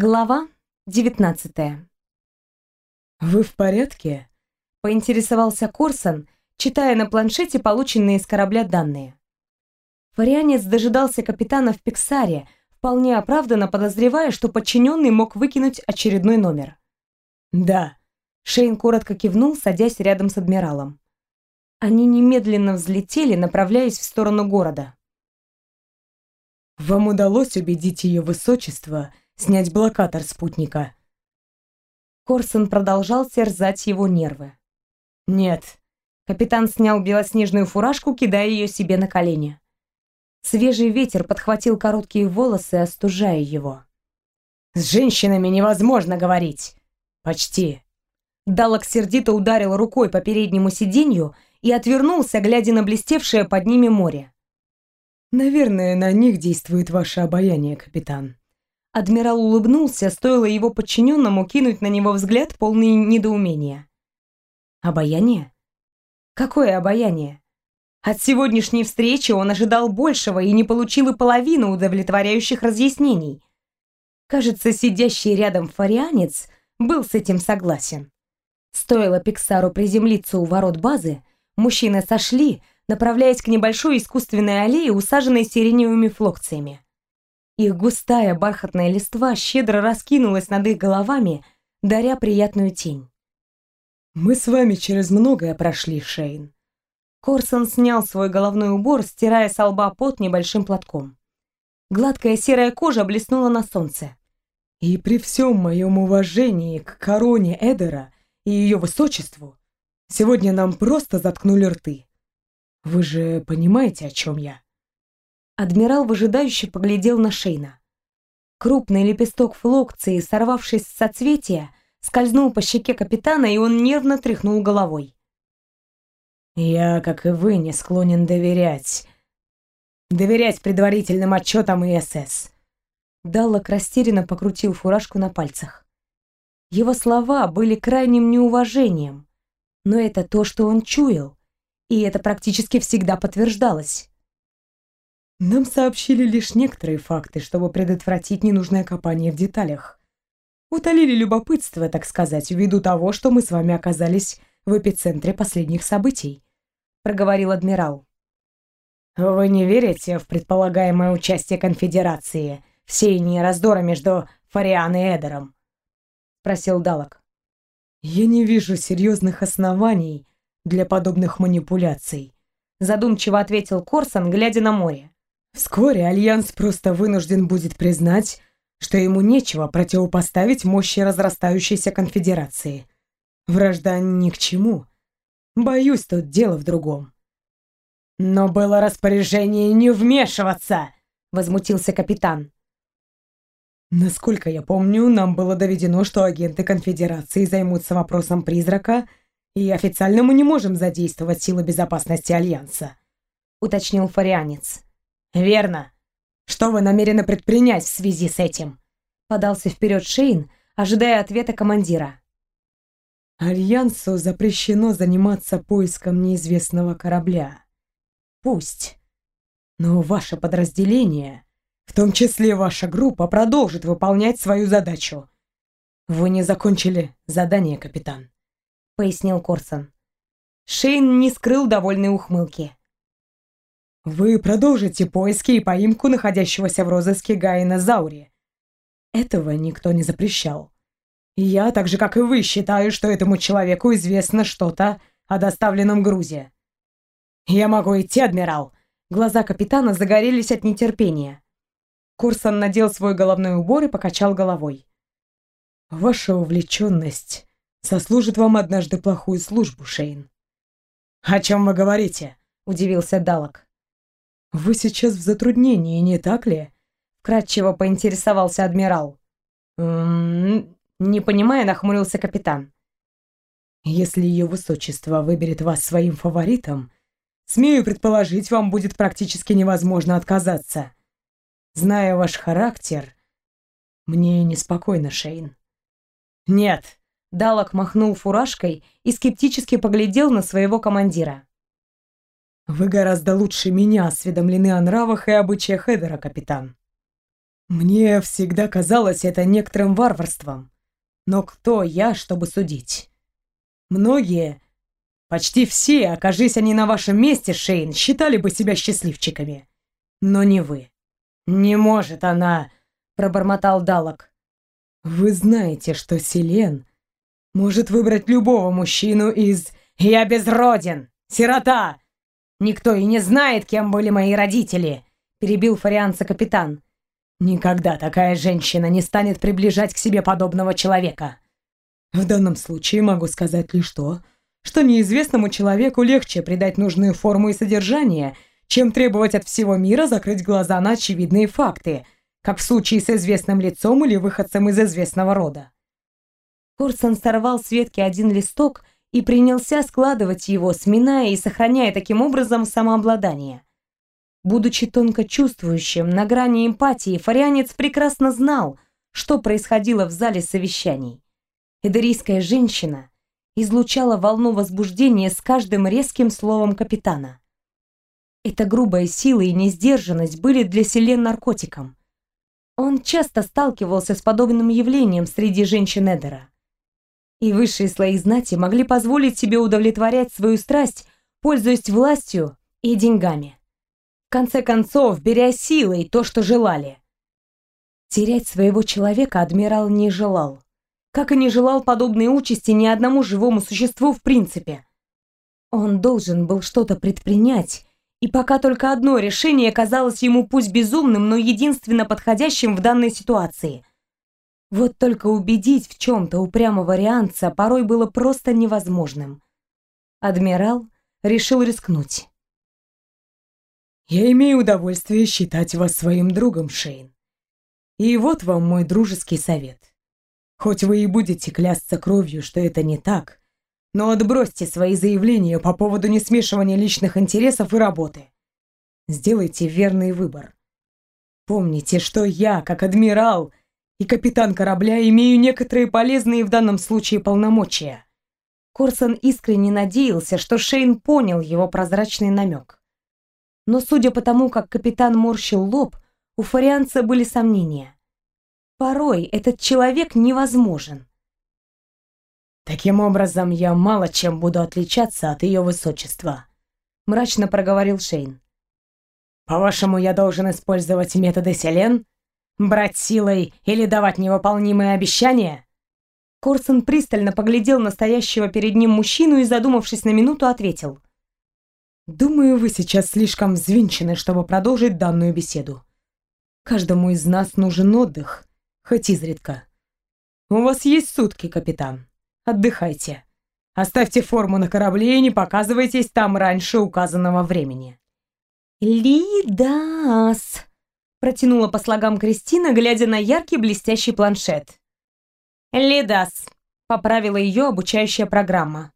Глава 19 «Вы в порядке?» — поинтересовался Корсон, читая на планшете полученные с корабля данные. Фарианец дожидался капитана в Пиксаре, вполне оправданно подозревая, что подчиненный мог выкинуть очередной номер. «Да», — Шейн коротко кивнул, садясь рядом с адмиралом. Они немедленно взлетели, направляясь в сторону города. «Вам удалось убедить ее высочество снять блокатор спутника?» Корсон продолжал терзать его нервы. «Нет». Капитан снял белоснежную фуражку, кидая ее себе на колени. Свежий ветер подхватил короткие волосы, остужая его. «С женщинами невозможно говорить!» «Почти!» Далок сердито ударил рукой по переднему сиденью и отвернулся, глядя на блестевшее под ними море. «Наверное, на них действует ваше обаяние, капитан». Адмирал улыбнулся, стоило его подчиненному кинуть на него взгляд, полный недоумения. Обаяние? Какое обаяние? От сегодняшней встречи он ожидал большего и не получил и половину удовлетворяющих разъяснений. Кажется, сидящий рядом фарианец был с этим согласен. Стоило Пиксару приземлиться у ворот базы, мужчины сошли, направляясь к небольшой искусственной аллее, усаженной сиреневыми флокциями. Их густая бархатная листва щедро раскинулась над их головами, даря приятную тень. «Мы с вами через многое прошли, Шейн». Корсон снял свой головной убор, стирая с лба пот небольшим платком. Гладкая серая кожа блеснула на солнце. «И при всем моем уважении к короне Эдера и ее высочеству, сегодня нам просто заткнули рты. Вы же понимаете, о чем я?» Адмирал выжидающе поглядел на Шейна. Крупный лепесток флокции, сорвавшись с соцветия, скользнул по щеке капитана, и он нервно тряхнул головой. «Я, как и вы, не склонен доверять. Доверять предварительным отчетам ИСС». Даллок растерянно покрутил фуражку на пальцах. Его слова были крайним неуважением, но это то, что он чуял, и это практически всегда подтверждалось. Нам сообщили лишь некоторые факты, чтобы предотвратить ненужное копание в деталях. Утолили любопытство, так сказать, ввиду того, что мы с вами оказались в эпицентре последних событий, проговорил адмирал. Вы не верите в предполагаемое участие конфедерации в сеянии раздора между Фариан и Эдером? спросил Далок. Я не вижу серьезных оснований для подобных манипуляций, задумчиво ответил Корсон, глядя на море. Вскоре Альянс просто вынужден будет признать, что ему нечего противопоставить мощи разрастающейся конфедерации. Вражда ни к чему. Боюсь, тут дело в другом. «Но было распоряжение не вмешиваться!» — возмутился капитан. «Насколько я помню, нам было доведено, что агенты конфедерации займутся вопросом призрака, и официально мы не можем задействовать силы безопасности Альянса», — уточнил фарианец. «Верно. Что вы намерены предпринять в связи с этим?» Подался вперед Шейн, ожидая ответа командира. «Альянсу запрещено заниматься поиском неизвестного корабля. Пусть. Но ваше подразделение, в том числе ваша группа, продолжит выполнять свою задачу. Вы не закончили задание, капитан», — пояснил Корсон. Шейн не скрыл довольной ухмылки. Вы продолжите поиски и поимку находящегося в розыске Гаина Заури. Этого никто не запрещал. Я, так же как и вы, считаю, что этому человеку известно что-то о доставленном грузе. Я могу идти, адмирал. Глаза капитана загорелись от нетерпения. Курсон надел свой головной убор и покачал головой. Ваша увлеченность сослужит вам однажды плохую службу, Шейн. О чем вы говорите? удивился Далок. «Вы сейчас в затруднении, не так ли?» — кратчево поинтересовался адмирал. Не понимая, нахмурился капитан. «Если ее высочество выберет вас своим фаворитом, смею предположить, вам будет практически невозможно отказаться. Зная ваш характер, мне неспокойно, Шейн». «Нет!» — Далок махнул фуражкой и скептически поглядел на своего командира. Вы гораздо лучше меня осведомлены о нравах и обычаях Эдера, капитан. Мне всегда казалось это некоторым варварством. Но кто я, чтобы судить? Многие, почти все, окажись они на вашем месте, Шейн, считали бы себя счастливчиками. Но не вы. Не может она, пробормотал Далок. Вы знаете, что Селен может выбрать любого мужчину из «Я безроден! Сирота! Никто и не знает, кем были мои родители!» перебил фарианца капитан. «Никогда такая женщина не станет приближать к себе подобного человека. В данном случае могу сказать лишь то, что неизвестному человеку легче придать нужную форму и содержание, чем требовать от всего мира закрыть глаза на очевидные факты, как в случае с известным лицом или выходцем из известного рода. Корсон сорвал с ветки один листок и принялся складывать его, сминая и сохраняя таким образом самообладание. Будучи тонко чувствующим, на грани эмпатии, фарианец прекрасно знал, что происходило в зале совещаний. Эдерийская женщина излучала волну возбуждения с каждым резким словом капитана. Эта грубая сила и несдержанность были для Селен наркотиком. Он часто сталкивался с подобным явлением среди женщин Эдера и высшие слои знати могли позволить себе удовлетворять свою страсть, пользуясь властью и деньгами. В конце концов, беря силой то, что желали. Терять своего человека адмирал не желал. Как и не желал подобной участи ни одному живому существу в принципе. Он должен был что-то предпринять, и пока только одно решение казалось ему пусть безумным, но единственно подходящим в данной ситуации. Вот только убедить в чем-то упрямого варианта порой было просто невозможным. Адмирал решил рискнуть. «Я имею удовольствие считать вас своим другом, Шейн. И вот вам мой дружеский совет. Хоть вы и будете клясться кровью, что это не так, но отбросьте свои заявления по поводу несмешивания личных интересов и работы. Сделайте верный выбор. Помните, что я, как адмирал, и капитан корабля имею некоторые полезные в данном случае полномочия. Корсон искренне надеялся, что Шейн понял его прозрачный намек. Но судя по тому, как капитан морщил лоб, у фарианца были сомнения. Порой этот человек невозможен. «Таким образом, я мало чем буду отличаться от ее высочества», — мрачно проговорил Шейн. «По-вашему, я должен использовать методы Селен?» Брать силой или давать невыполнимые обещания? Корсон пристально поглядел на стоящего перед ним мужчину и, задумавшись на минуту, ответил. «Думаю, вы сейчас слишком взвинчены, чтобы продолжить данную беседу. Каждому из нас нужен отдых, хоть изредка. У вас есть сутки, капитан. Отдыхайте. Оставьте форму на корабле и не показывайтесь там раньше указанного времени». «Лидас!» Протянула по слогам Кристина, глядя на яркий блестящий планшет. «Лидас», — поправила ее обучающая программа.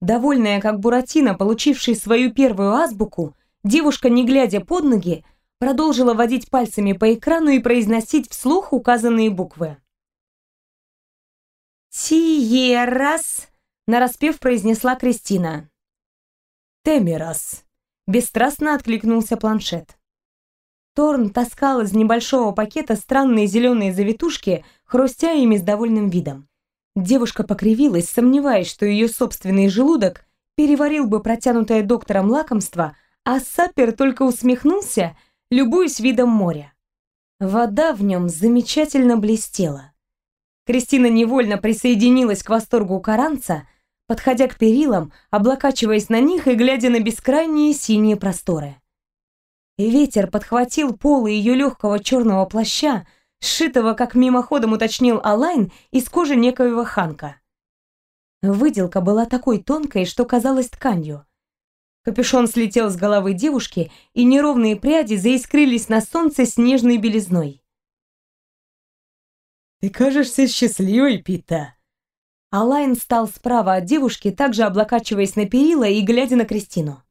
Довольная, как Буратино, получившей свою первую азбуку, девушка, не глядя под ноги, продолжила водить пальцами по экрану и произносить вслух указанные буквы. «Тиерас», — нараспев произнесла Кристина. «Темерас», — бесстрастно откликнулся планшет. Торн таскал из небольшого пакета странные зеленые завитушки, хрустя ими с довольным видом. Девушка покривилась, сомневаясь, что ее собственный желудок переварил бы протянутое доктором лакомство, а Саппер только усмехнулся, любуясь видом моря. Вода в нем замечательно блестела. Кристина невольно присоединилась к восторгу каранца, подходя к перилам, облокачиваясь на них и глядя на бескрайние синие просторы. Ветер подхватил полы ее легкого черного плаща, сшитого, как мимоходом уточнил Алайн, из кожи некоего ханка. Выделка была такой тонкой, что казалась тканью. Капюшон слетел с головы девушки, и неровные пряди заискрились на солнце снежной белизной. «Ты кажешься счастливой, Пита!» Алайн стал справа от девушки, также облокачиваясь на перила и глядя на Кристину.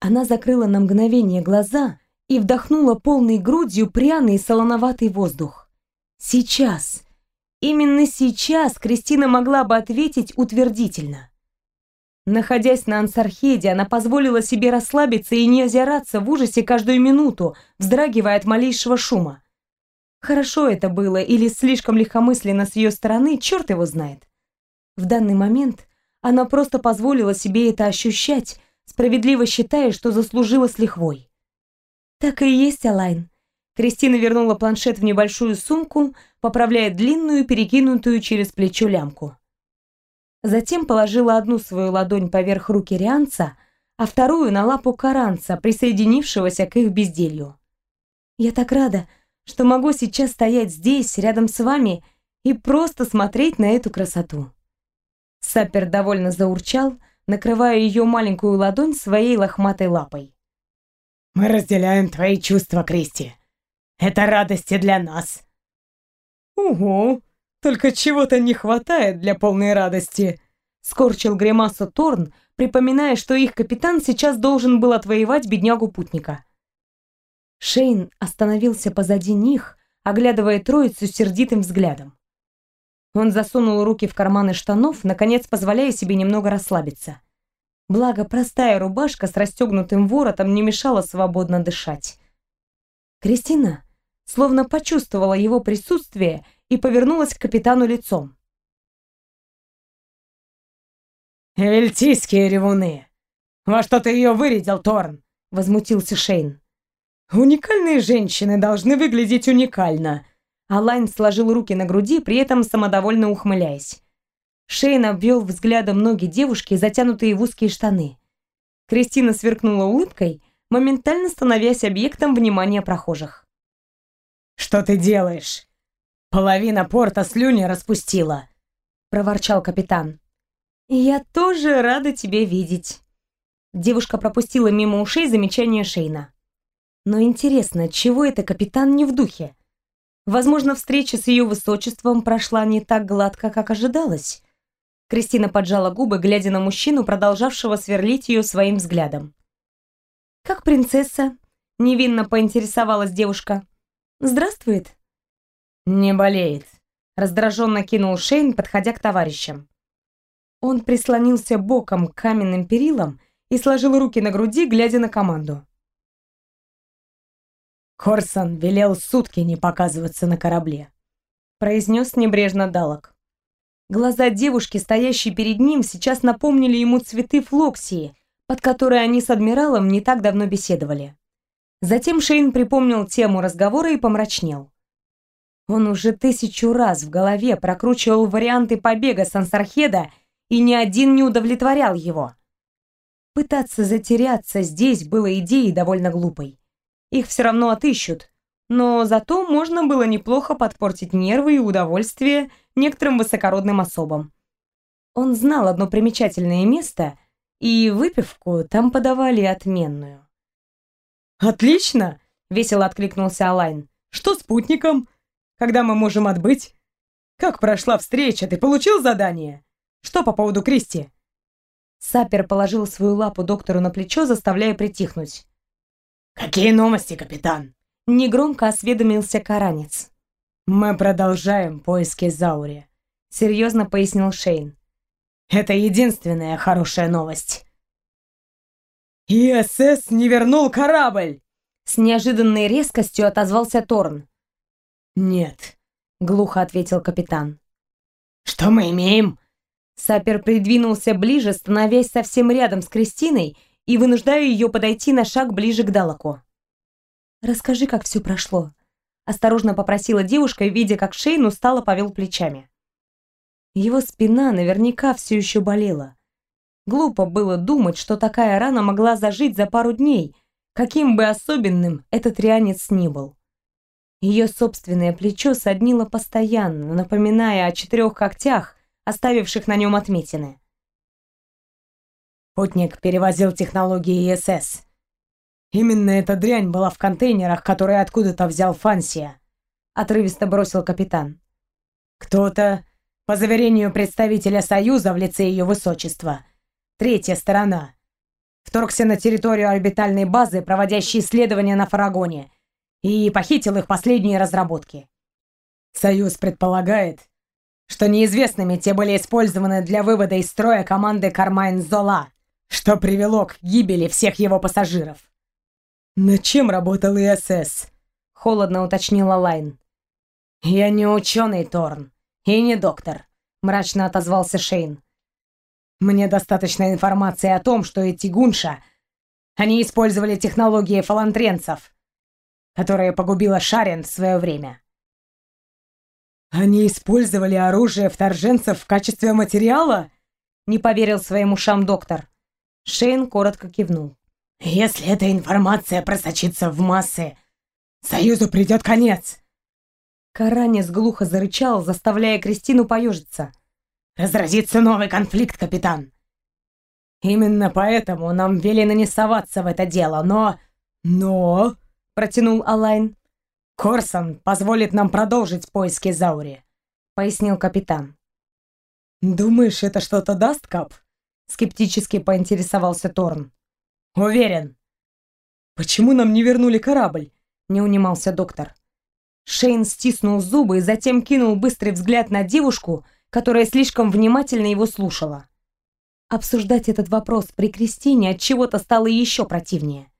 Она закрыла на мгновение глаза и вдохнула полной грудью пряный солоноватый воздух. Сейчас, именно сейчас Кристина могла бы ответить утвердительно. Находясь на Ансархеде, она позволила себе расслабиться и не озираться в ужасе каждую минуту, вздрагивая от малейшего шума. Хорошо это было или слишком легкомысленно с ее стороны, черт его знает. В данный момент она просто позволила себе это ощущать, справедливо считая, что заслужила с лихвой. Так и есть, Алайн. Кристина вернула планшет в небольшую сумку, поправляя длинную, перекинутую через плечо лямку. Затем положила одну свою ладонь поверх руки Рианца, а вторую на лапу Каранца, присоединившегося к их безделью. «Я так рада, что могу сейчас стоять здесь, рядом с вами, и просто смотреть на эту красоту». Саппер довольно заурчал, накрывая ее маленькую ладонь своей лохматой лапой. «Мы разделяем твои чувства, Кристи. Это радости для нас». «Угу, только чего-то не хватает для полной радости», — скорчил гримасу Торн, припоминая, что их капитан сейчас должен был отвоевать беднягу-путника. Шейн остановился позади них, оглядывая троицу сердитым взглядом. Он засунул руки в карманы штанов, наконец позволяя себе немного расслабиться. Благо, простая рубашка с расстегнутым воротом не мешала свободно дышать. Кристина словно почувствовала его присутствие и повернулась к капитану лицом. «Эльтийские ревуны! Во что ты ее вырядил, Торн?» — возмутился Шейн. «Уникальные женщины должны выглядеть уникально!» Алайн сложил руки на груди, при этом самодовольно ухмыляясь. Шейн обвел взглядом ноги девушки, затянутые в узкие штаны. Кристина сверкнула улыбкой, моментально становясь объектом внимания прохожих. «Что ты делаешь? Половина порта слюни распустила!» — проворчал капитан. «Я тоже рада тебя видеть». Девушка пропустила мимо ушей замечание Шейна. Но интересно, чего это капитан не в духе? Возможно, встреча с ее высочеством прошла не так гладко, как ожидалось. Кристина поджала губы, глядя на мужчину, продолжавшего сверлить ее своим взглядом. «Как принцесса?» — невинно поинтересовалась девушка. «Здравствует». «Не болеет», — раздраженно кинул Шейн, подходя к товарищам. Он прислонился боком к каменным перилам и сложил руки на груди, глядя на команду. «Корсон велел сутки не показываться на корабле», — произнес небрежно Далок. Глаза девушки, стоящей перед ним, сейчас напомнили ему цветы флоксии, под которые они с адмиралом не так давно беседовали. Затем Шейн припомнил тему разговора и помрачнел. Он уже тысячу раз в голове прокручивал варианты побега Сансархеда и ни один не удовлетворял его. Пытаться затеряться здесь было идеей довольно глупой. Их все равно отыщут, но зато можно было неплохо подпортить нервы и удовольствие некоторым высокородным особам. Он знал одно примечательное место, и выпивку там подавали отменную. «Отлично!» — весело откликнулся Алайн. «Что с путником? Когда мы можем отбыть? Как прошла встреча? Ты получил задание?» Что по поводу Кристи?» Сапер положил свою лапу доктору на плечо, заставляя притихнуть. «Какие новости, капитан?» Негромко осведомился Каранец. «Мы продолжаем поиски Заури», — серьезно пояснил Шейн. «Это единственная хорошая новость». «ИСС не вернул корабль!» С неожиданной резкостью отозвался Торн. «Нет», — глухо ответил капитан. «Что мы имеем?» Сапер придвинулся ближе, становясь совсем рядом с Кристиной и вынуждая ее подойти на шаг ближе к Далаку. «Расскажи, как все прошло», — осторожно попросила девушка, видя, как Шейн устало повел плечами. Его спина наверняка все еще болела. Глупо было думать, что такая рана могла зажить за пару дней, каким бы особенным этот рянец ни был. Ее собственное плечо соднило постоянно, напоминая о четырех когтях, оставивших на нем отметины. Путник перевозил технологии ИСС. Именно эта дрянь была в контейнерах, которые откуда-то взял Фансия, отрывисто бросил капитан. Кто-то, по заверению представителя Союза в лице ее высочества, третья сторона, вторгся на территорию орбитальной базы, проводящей исследования на Фарагоне, и похитил их последние разработки. Союз предполагает, что неизвестными те были использованы для вывода из строя команды Кармайн Зола, что привело к гибели всех его пассажиров. «На чем работал ИСС?» — холодно уточнила Лайн. «Я не ученый, Торн, и не доктор», — мрачно отозвался Шейн. «Мне достаточно информации о том, что эти гунша, они использовали технологии фалантренцев, которая погубила Шарен в свое время». «Они использовали оружие вторженцев в качестве материала?» — не поверил своим ушам доктор. Шейн коротко кивнул. «Если эта информация просочится в массы, Союзу придет конец!» Каранец глухо зарычал, заставляя Кристину поежиться. «Разразится новый конфликт, капитан!» «Именно поэтому нам велено не соваться в это дело, но...» «Но...» — протянул Алайн. «Корсон позволит нам продолжить поиски Заури», — пояснил капитан. «Думаешь, это что-то даст, Кап?» — скептически поинтересовался Торн. «Уверен». «Почему нам не вернули корабль?» — не унимался доктор. Шейн стиснул зубы и затем кинул быстрый взгляд на девушку, которая слишком внимательно его слушала. Обсуждать этот вопрос при Кристине от чего-то стало еще противнее.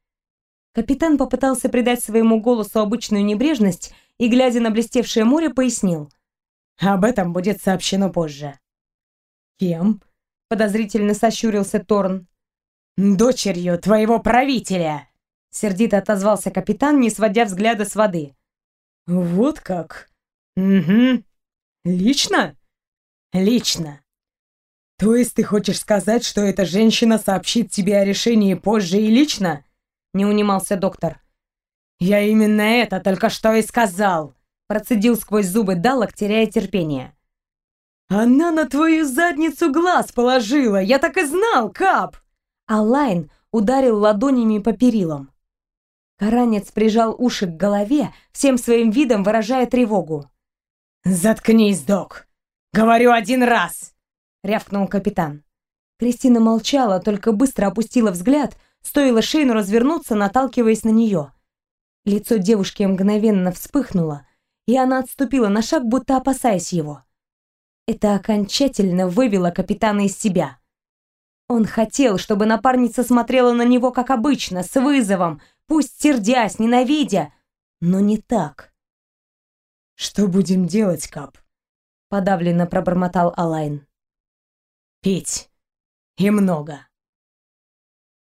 Капитан попытался придать своему голосу обычную небрежность и, глядя на блестевшее море, пояснил. «Об этом будет сообщено позже». «Кем?» — подозрительно сощурился Торн. «Дочерью твоего правителя!» — сердито отозвался капитан, не сводя взгляда с воды. «Вот как?» «Угу. Лично?» «Лично». «То есть ты хочешь сказать, что эта женщина сообщит тебе о решении позже и лично?» не унимался доктор. «Я именно это только что и сказал!» Процедил сквозь зубы Даллок, теряя терпение. «Она на твою задницу глаз положила! Я так и знал, Кап!» Алайн ударил ладонями по перилам. Каранец прижал уши к голове, всем своим видом выражая тревогу. «Заткнись, док! Говорю один раз!» — рявкнул капитан. Кристина молчала, только быстро опустила взгляд, Стоило Шейну развернуться, наталкиваясь на нее. Лицо девушки мгновенно вспыхнуло, и она отступила на шаг, будто опасаясь его. Это окончательно вывело капитана из себя. Он хотел, чтобы напарница смотрела на него как обычно, с вызовом, пусть сердясь, ненавидя, но не так. «Что будем делать, Кап?» — подавленно пробормотал Алайн. «Пить. И много».